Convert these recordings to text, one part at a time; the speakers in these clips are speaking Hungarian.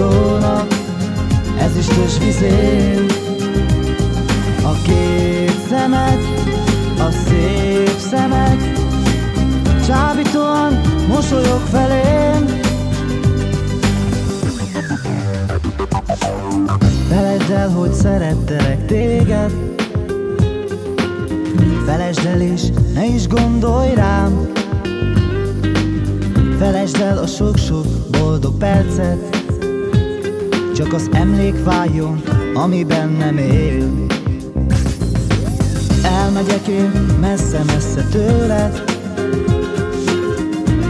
tónak ez is vizén. A két szemed, a szép szemed Csábítóan mosolyog felém. Felejtsd el, hogy szerettelek téged. Felejtsd el és ne is gondolj rám. Felejtsd el a sok-sok boldog percet Csak az emlék váljon, ami bennem él. Elmegyek én messze-messze tőled.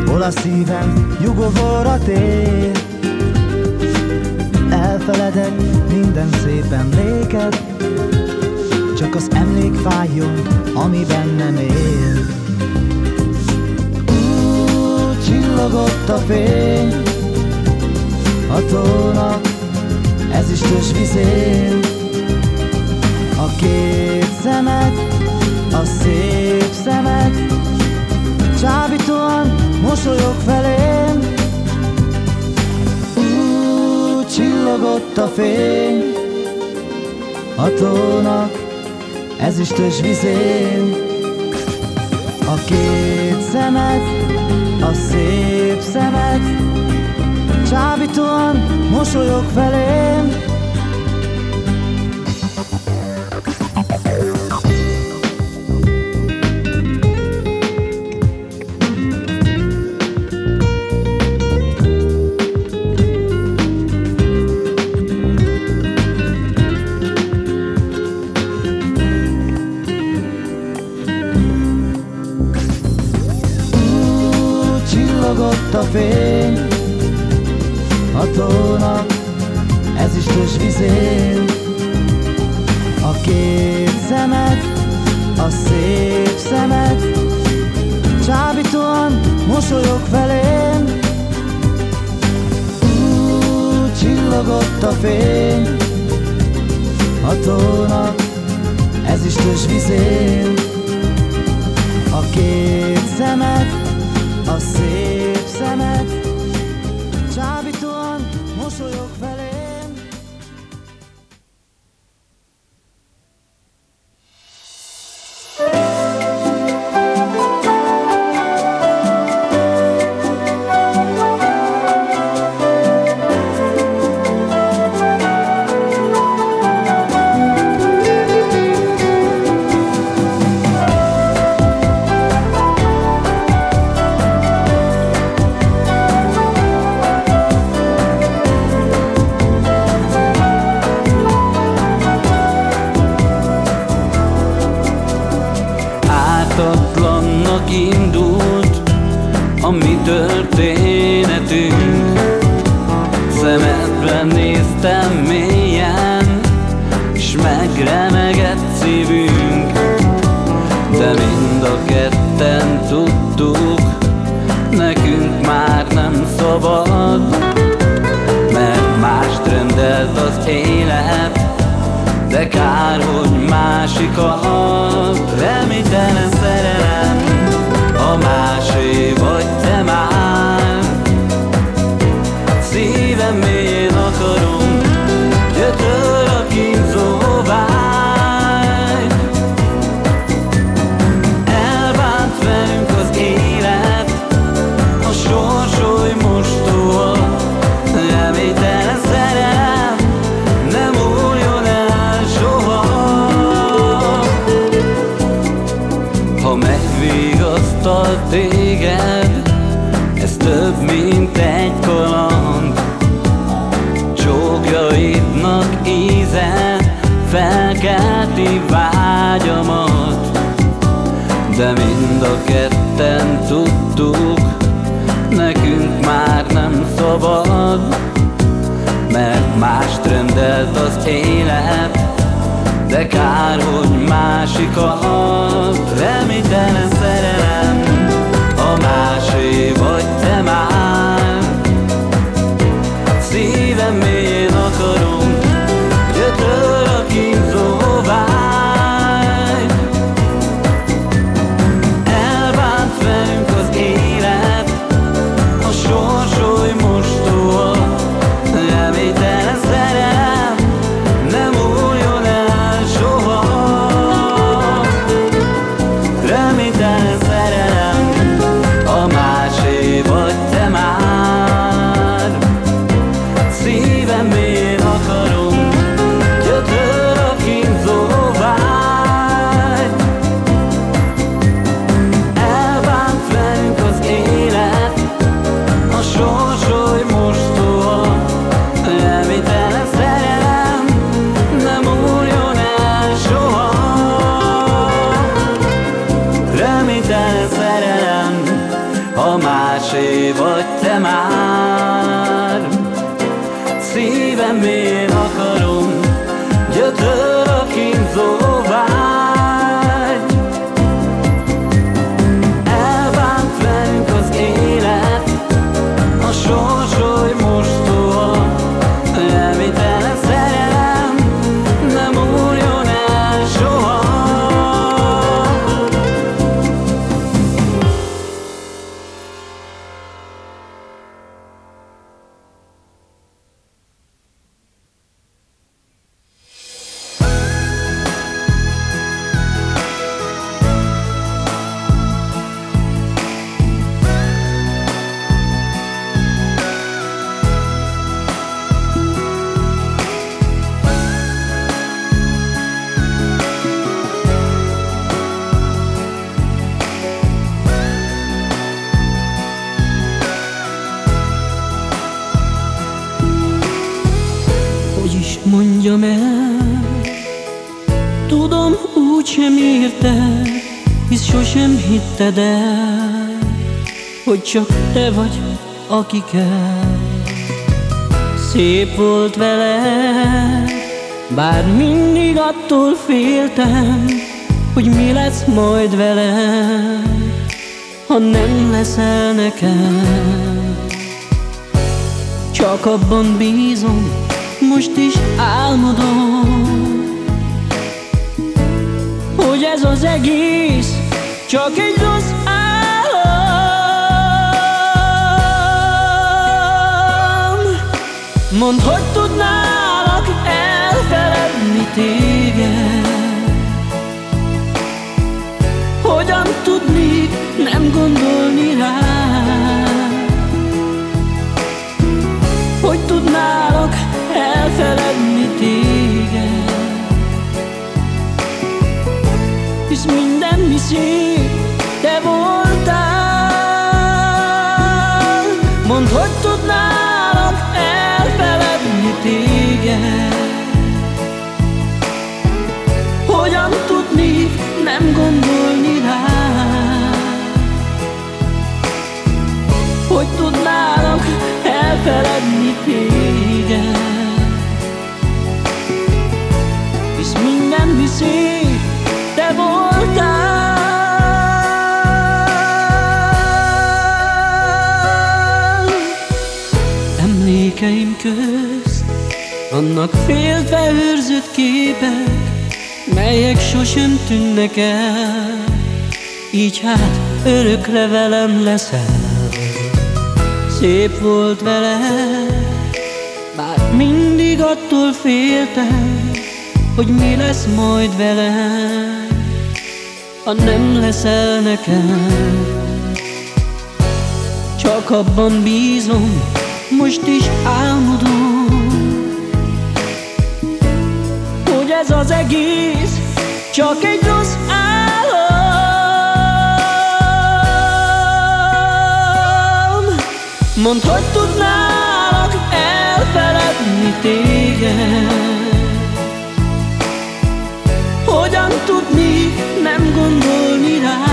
Hol a szívem? Nyugovóra tér. Elfeledek minden szép emléket. Csak az emlék fájjon, ami bennem él. Úgy csillogott a fény A tónak ez istös vizén. A két szemed, a szép szemed. Csábítóan mosolyog felém. Úgy csillogott a fény. A tónak, ez istös vizén. A két szemed, a szép szemed. Csábítóan mosolyog felém A két szemed, a szép szemed, csábítóan mosolyog felém. Úgy csillogott a fény, a tónak ez is tös vizén. A két szemed, a szép hallgatlak téged. Ez több, mint egy kaland. Csókjaidnak íze Felkelti vágyamat. De mind a ketten tudtuk Nekünk már nem szabad. Mert mást rendelt az élet de kár, hogy másikat. Remítelen szerelem. Hitted el Hogy csak te vagy, aki kell Szép volt vele, bár mindig attól féltem Hogy mi lesz majd velem, ha nem leszel nekem Csak abban bízom, most is álmodom Hogy ez az egész csak egy rossz álom. Mondd, hogy tudnálak elfeledni téged? Hogyan tudnék nem gondolni rád Hogy tudnálak elfeledni téged? Hisz minden mi szép, vannak féltve őrzött képek Melyek sosem tűnnek el. Így hát örökre velem leszel. Szép volt vele Bár mindig attól féltem Hogy mi lesz majd velem Ha nem leszel nekem Csak abban bízom Most is álmodom ez az egész Csak egy rossz álom. Mondd, hogy tudnálak elfeledni téged? Hogyan tudnék nem gondolni rád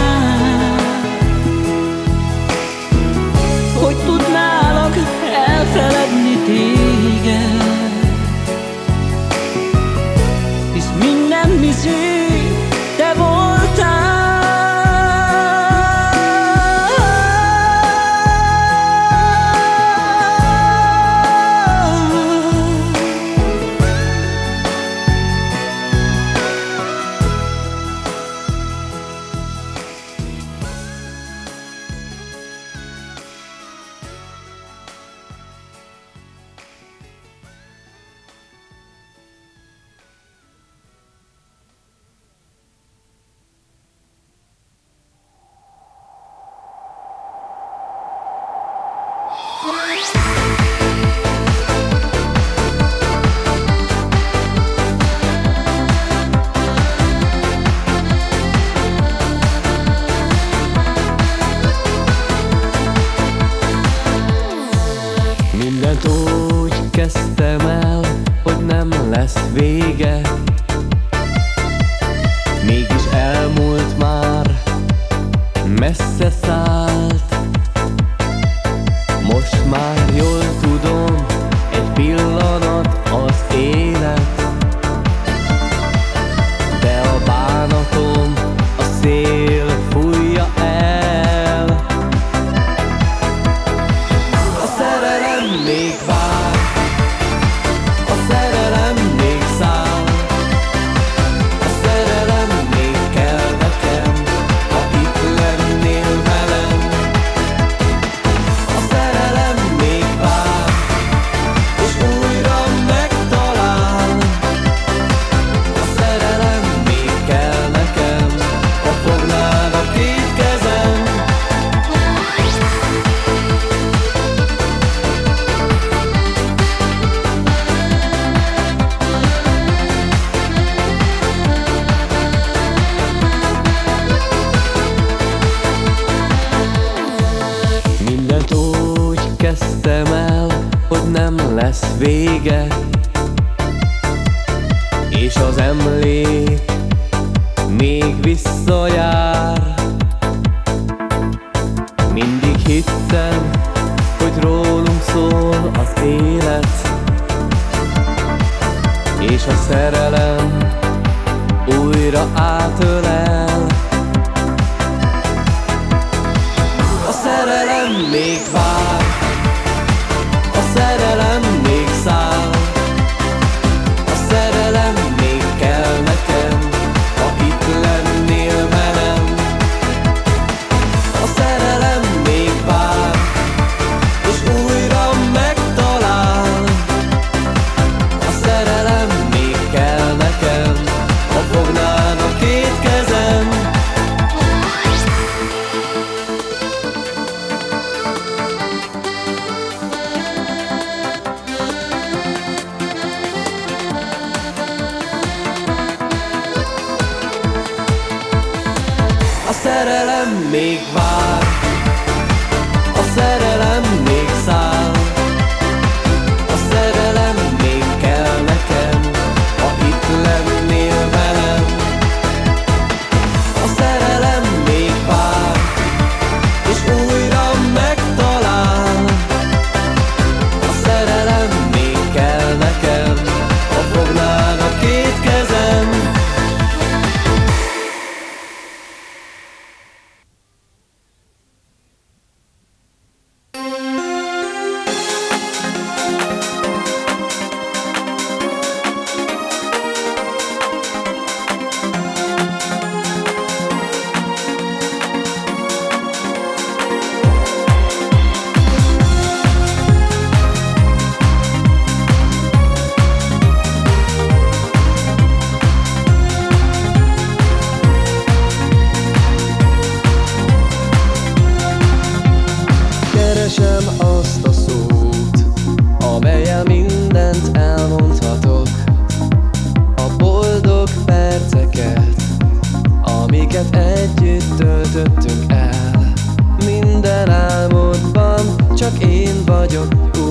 még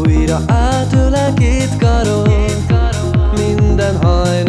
Újra. Átölel két karom Minden hajnal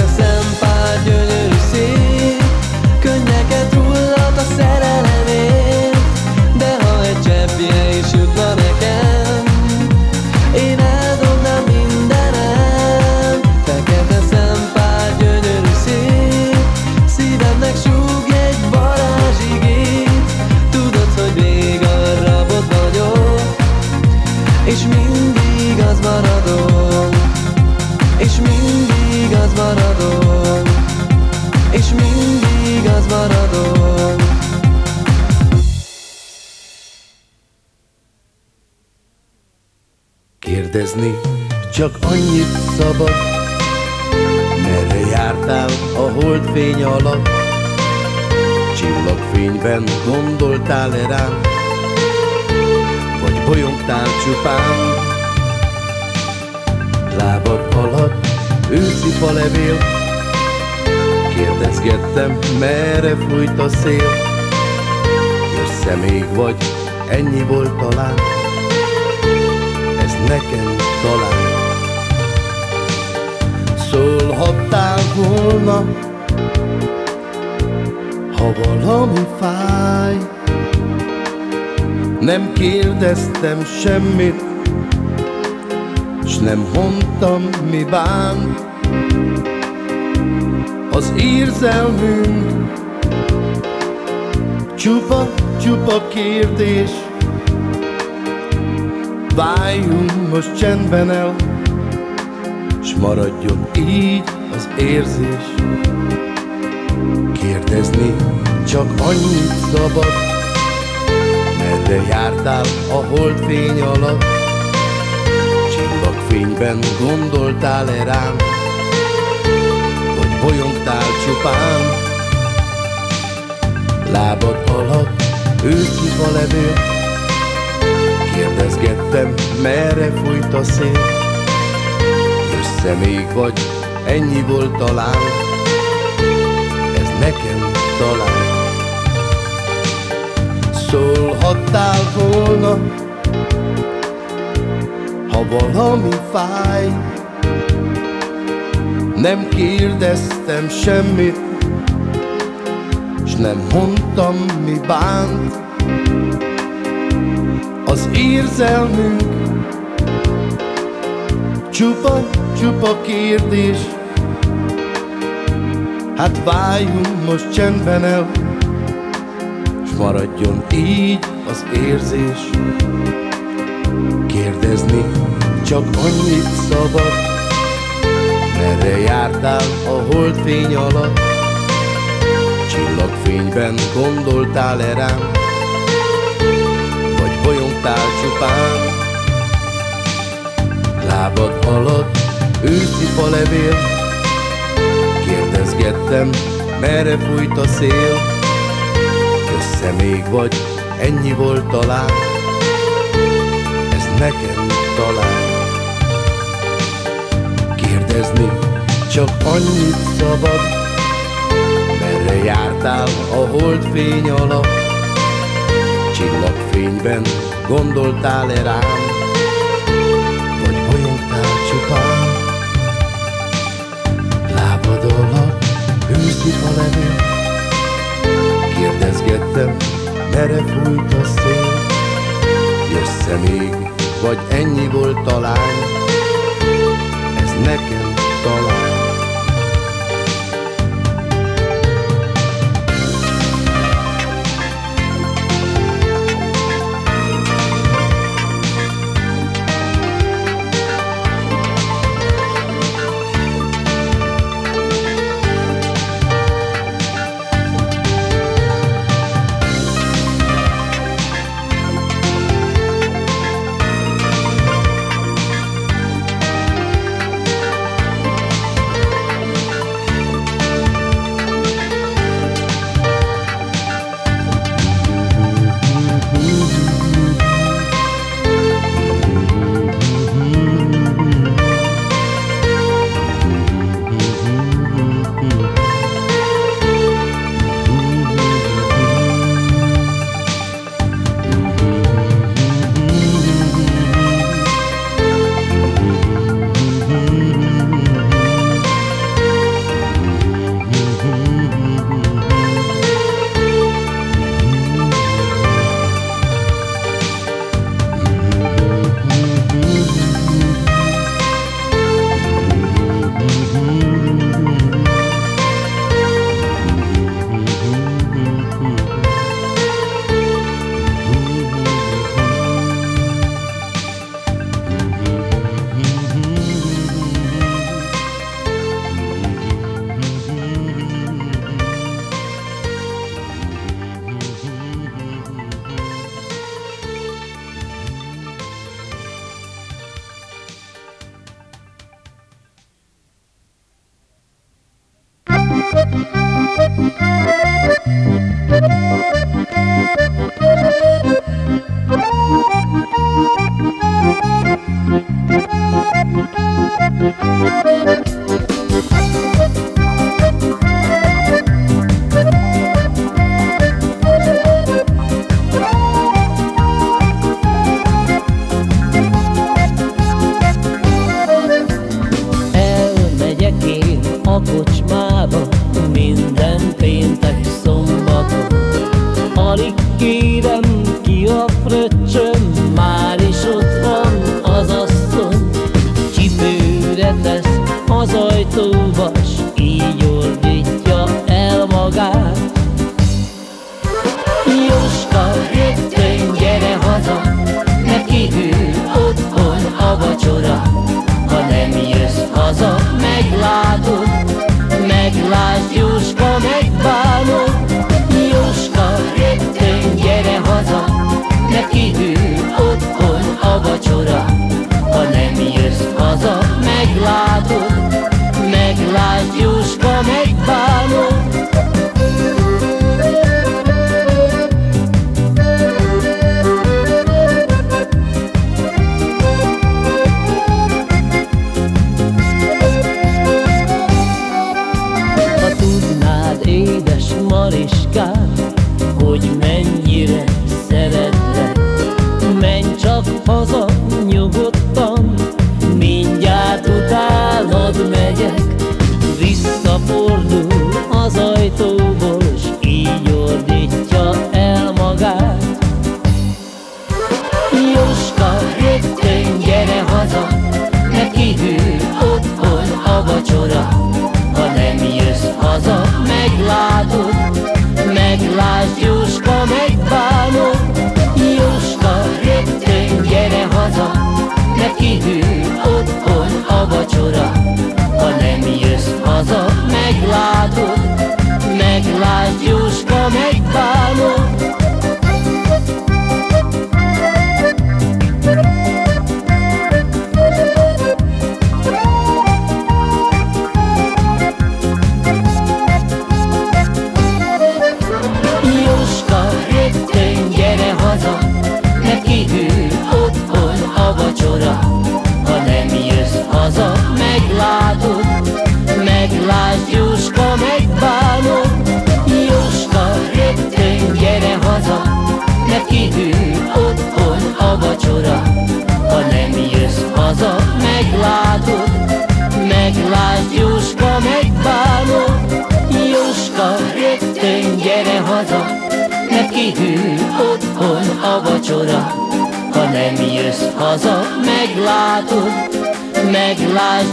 like I said. Merre fújt a szél. Jössze még vagy, ennyi volt talán. Ez nekem talán. Szólhattál volna Ha valami fáj. Nem kérdeztem semmit S nem mondtam, mi bánt. Az érzelmünk Csupa, csupa kérdés. Váljunk most csendben el S maradjon így az érzés. Kérdezni csak annyit szabad Merre jártál a holdfény alatt. Csillagfényben gondoltál-e rám Vagy bolyongtál csupán Lábad alatt őszi levél Kérdezgettem, merre fújt a szél. Jössze még vagy, ennyi volt talán Ez nekem talán. Szólhattál volna Ha valami fáj. Nem kérdeztem semmit nem mondtam, mi bánt. Az érzelmünk Csupa, csupa kérdés. Hát váljunk most csendben el S maradjon így az érzés. Kérdezni csak annyit szabad Merre jártál a holdfény alatt Csillagfényben gondoltál-e rám? Vagy bolyongtál csupán? Lábad alatt őszi falevél? Kérdezgettem, merre fújt a szél? Össze még vagy, ennyi volt talán? Ez nekem talán. Kérdezni csak annyit szabad Merre jártál a holdfény alatt Csillagfényben gondoltál-e rám? Vagy bolyongtál csupán? Lábad alatt őszi falevél Kérdezgettem, merre fújt a szél? Jössze még, vagy ennyi volt talán Ez nekem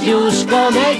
już komedii.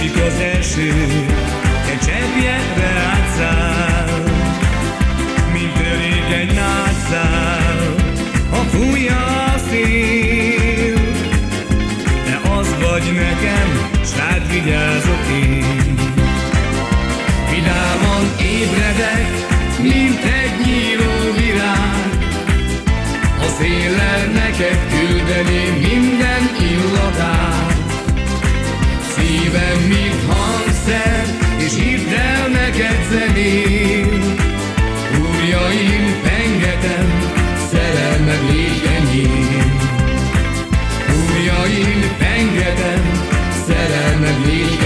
Esik az eső, egy cseppjetre átszáll, mint törékeny nátszál, ha fújja a szél. De az vagy nekem, s rád vigyázok én. Vidáman ébredek, mint egy nyíló virág, a széllel neked küldeném minden illatát. Szívem, mint hangszer, és hívd el neked zenén. Úrjaim, pengetem, szerelmem légy enyém. Úrjaim, pengetem, szerelmem légy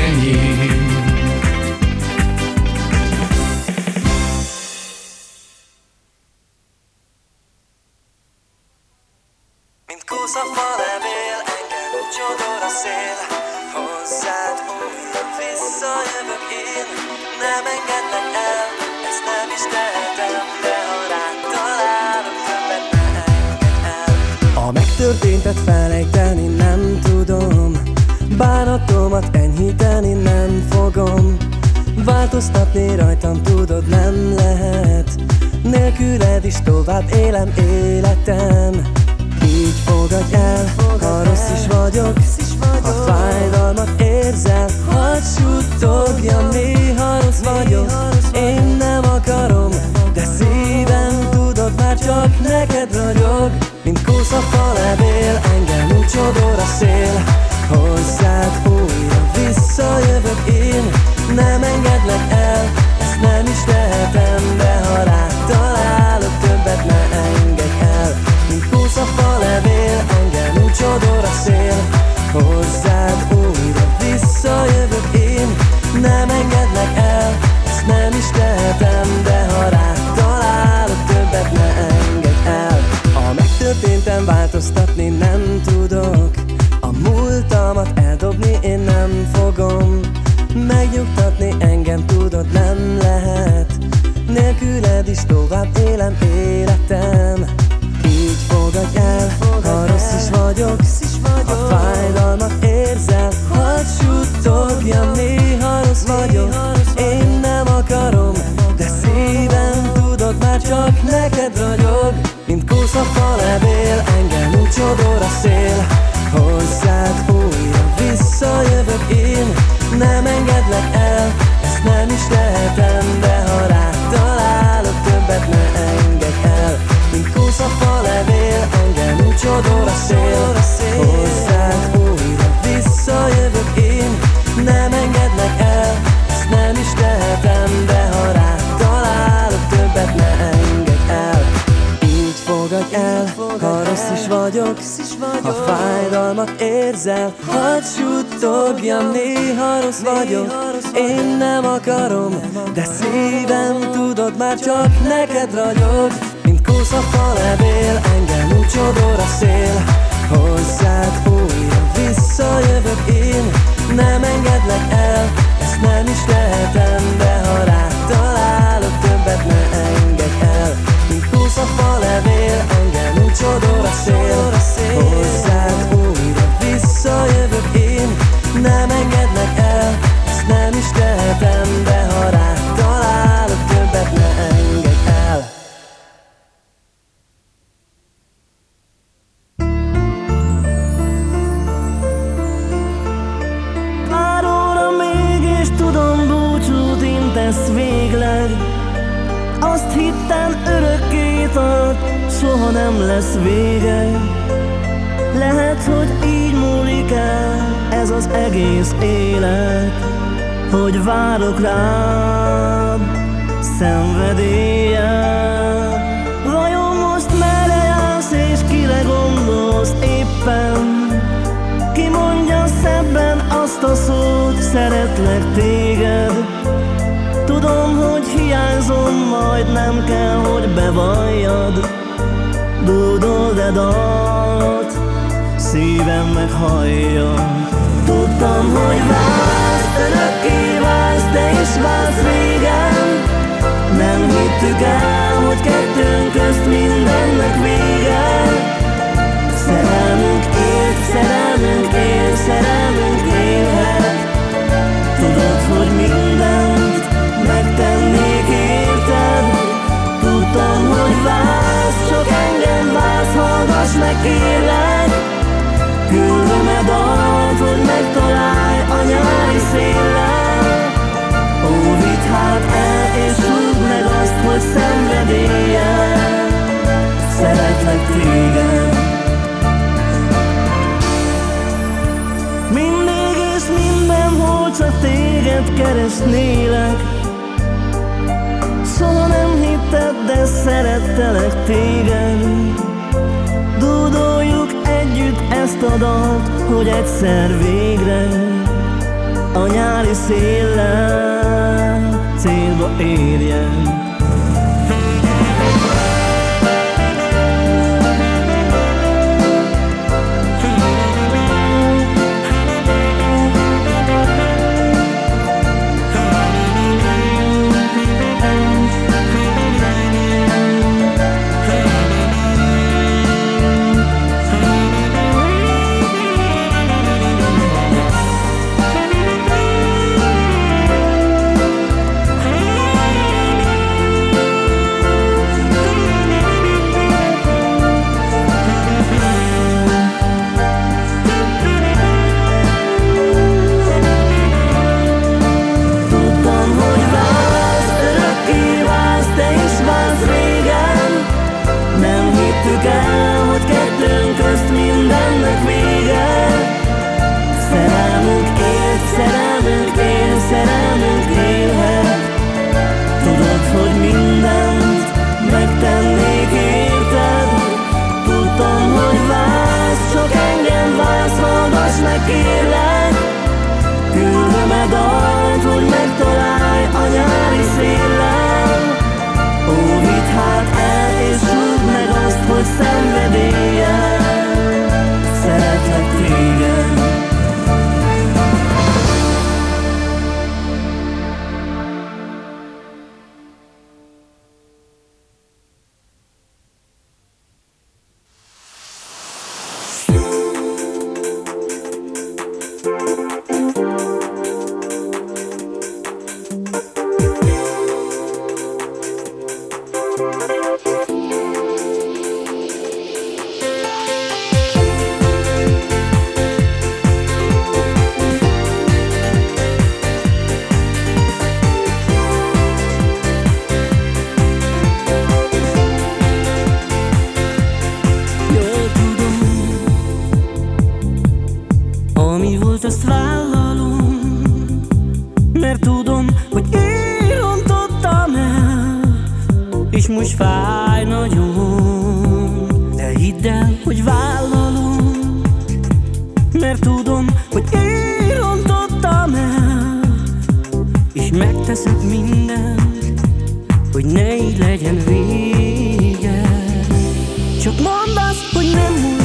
életem Ha fájdalmat érzel, hadd suttogjam Néha rossz vagyok, én nem akarom De szívem tudod már csak neked ragyog. Mint kósza falevél, engem úgy csodor a szél. Hozzád újra visszajövök én Nem engedlek el, ezt nem is tehetem De ha rád találok, többet ne engedj el. Mint kósza falevél, engem sodor a szél, hozzád újra visszajövök én, nem engednek el, ezt nem is tehetem, de ha rád találok többet, ne engedj el. Pár óra mégis tudom, búcsút intesz végleg, azt hittem örök, tart, soha nem lesz vége. Lehet, hogy így múlik el ez az egész élet Hogy várok rád szenvedélyen Vajon most merre jársz és kire gondolsz éppen? Ki mondja szebben azt a szót, szeretlek téged. Tudom, hogy hiányzom, majd nem kell, hogy bevalljad. Dúdold de dalt, szívem meghallja. Tudtam, hogy válsz, örökké válsz, de is válsz régen Nem hittük el, hogy kettőnk közt mindennek vége. Szerelmünk élt, szerelmünk él, szerelmünk élhet. Tudod, hogy mindent meg kérlek Küldöm-e dalt, hogy megtalálj a nyári széllel. Ó, vidd hát el és rúgd meg azt, hogy szenvedéllyel Szeretlek téged. Mindig és mindenhol csak téged keresnélek. Soha nem hitted, de szerettelek téged Dúdoljuk együtt ezt a dalt, hogy egyszer végre A nyári széllel célba érjen fáj nagyon, de hidd el, hogy vállalom, mert tudom, hogy én rontottam el, és megteszek mindent, hogy ne így legyen vége. Csak mondd azt, hogy nem múlt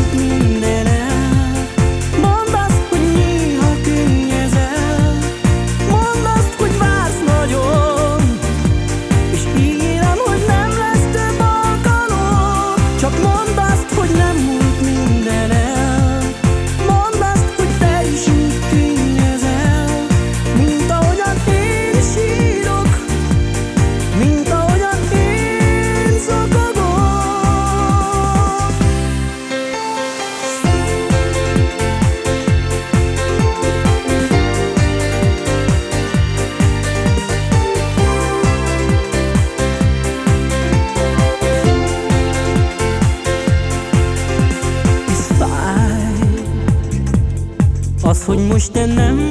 hogy most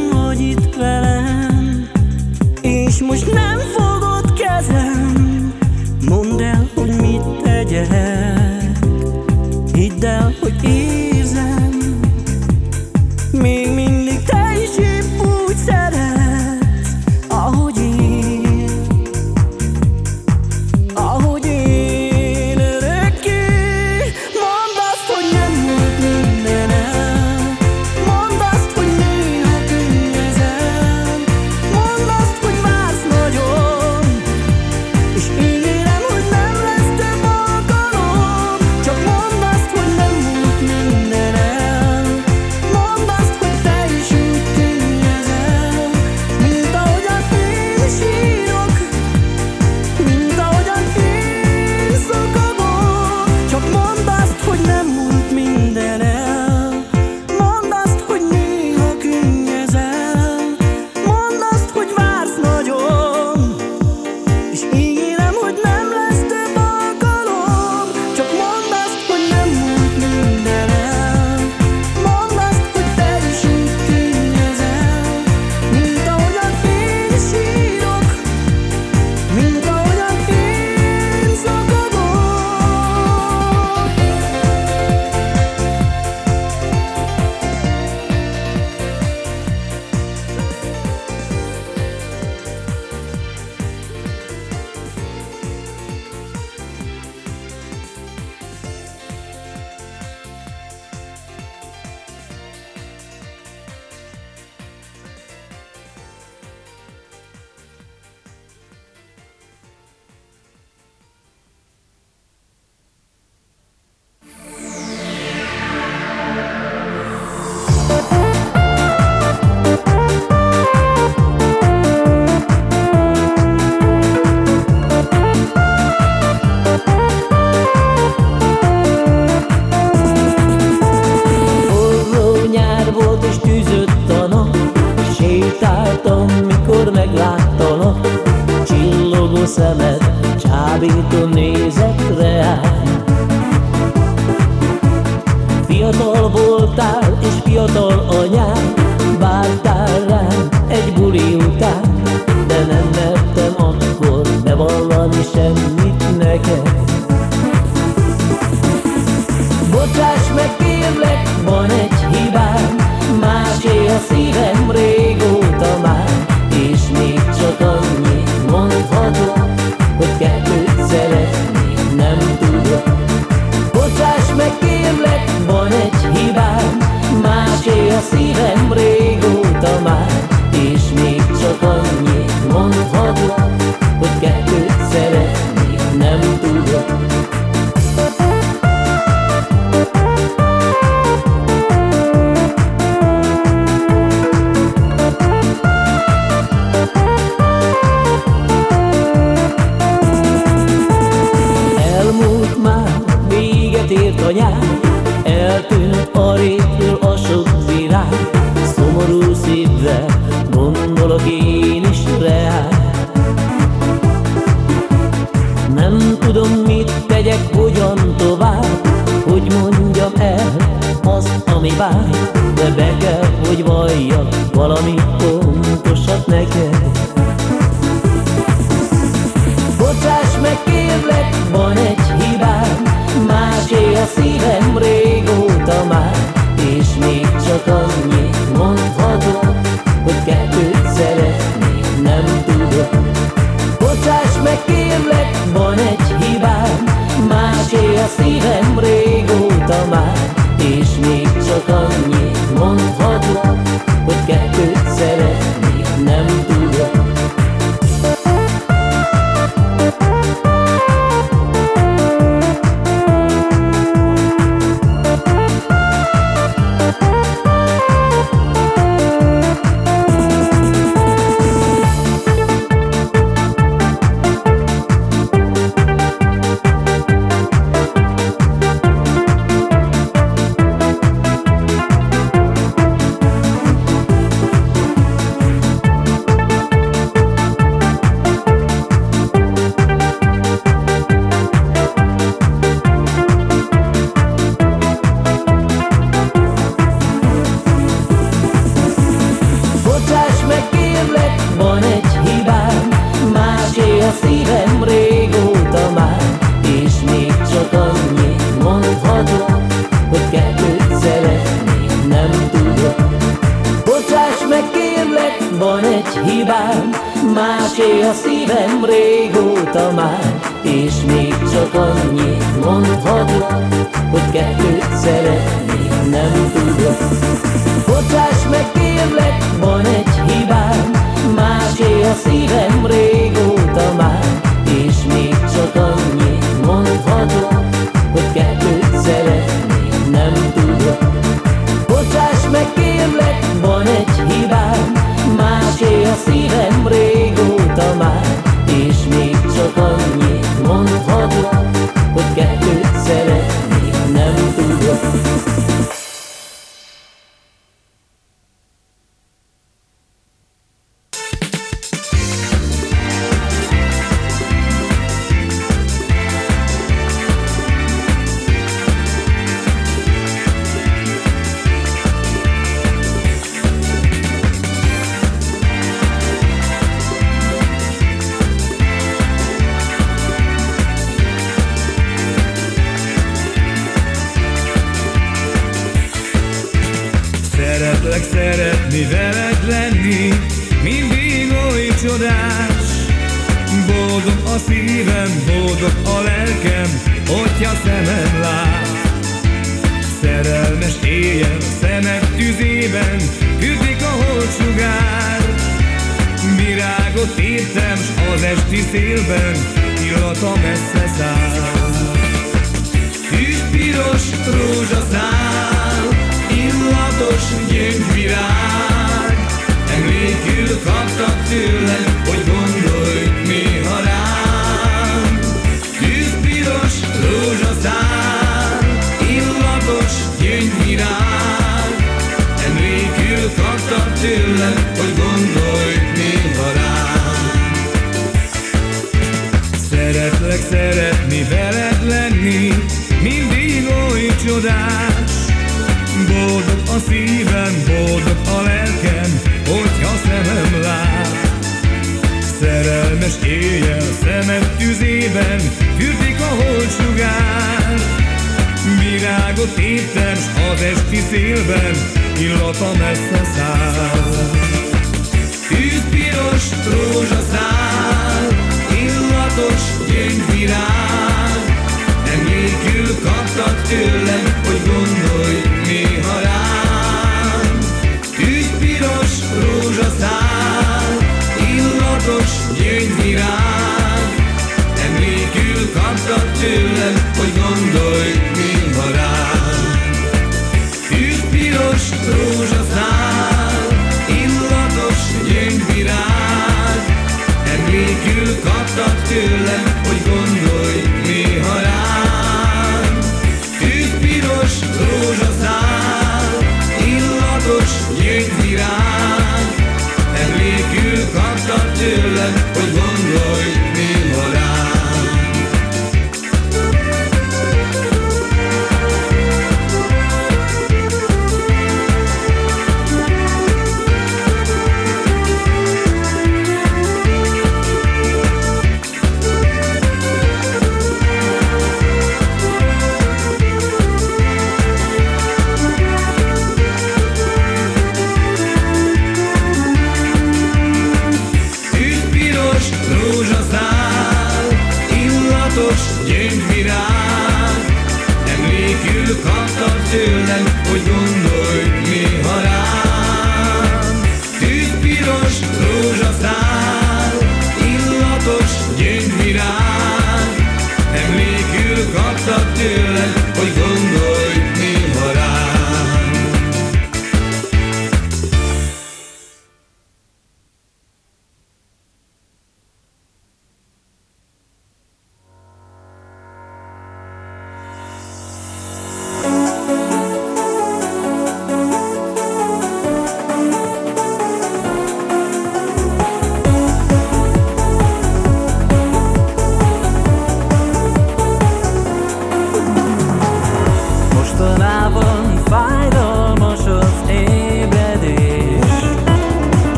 Másé a másé a szívem régóta már, és még csak annyit mondhatok, hogy kettőt szeretnék, nem tudok. Bocsáss meg kérlek, van egy hibám, másé a szívem régóta már, és még csak annyit mondhatok, mondhatok, tüzében, fürdik a holtsugár. Virágot éptem, s az esti szélben, illata messze száll. Tűzpiros rózsaszál, illatos gyöngyvirág, Emlékül kaptak tőlem, hogy gondolj néha rám. Tűzpiros rózsaszál, illatos gyöngyvirág, tőlem, hogy gondolj néha rám.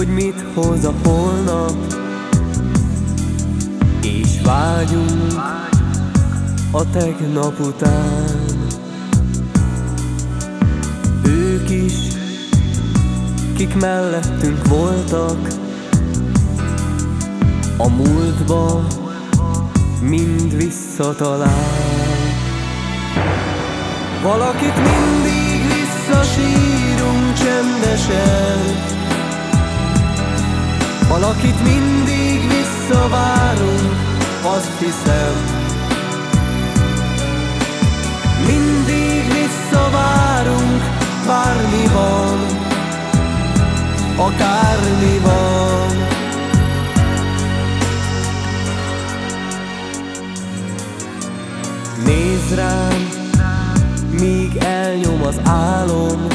Hogy mit hoz a holnap. És vágyunk a tegnap után. Ők is, kik mellettünk voltak. A múltba mind visszatalál. Valakit mindig visszasírunk csendesen Valakit mindig visszavárunk, azt hiszem. Mindig visszavárunk, bármi van. Akármi van. Nézd rám, míg elnyom az álom.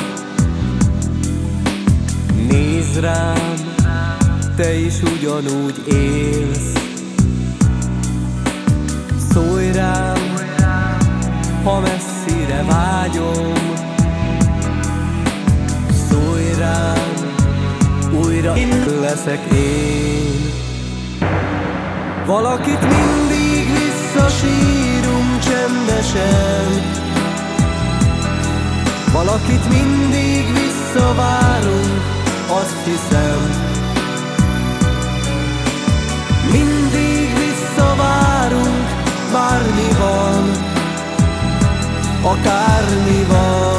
Nézd rám, te is ugyanúgy élsz. Szólj rám, ha messzire vágyom. Szólj rám, újra itt leszek én. Valakit mindig visszasírunk csendesen. Valakit mindig visszavárunk, azt hiszem bármi van, akármi van.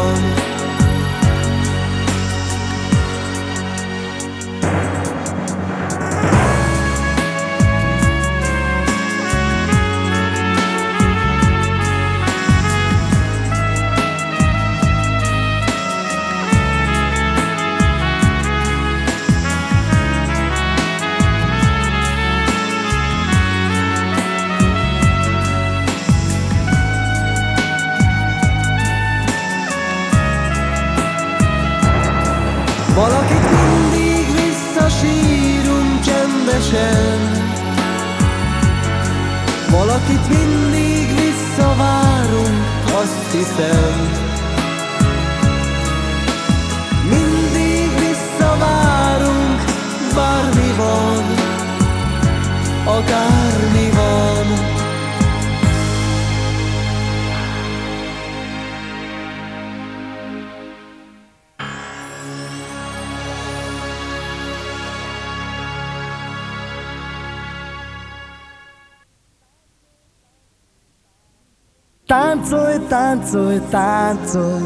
táncolj, táncolj.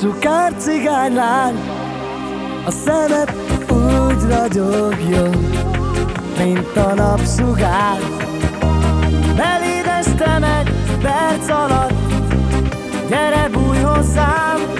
Sukár cigánylány A szemed úgy ragyogjon Mint a napsugár. Beléd este meg perc alatt Gyere bújj hozzám.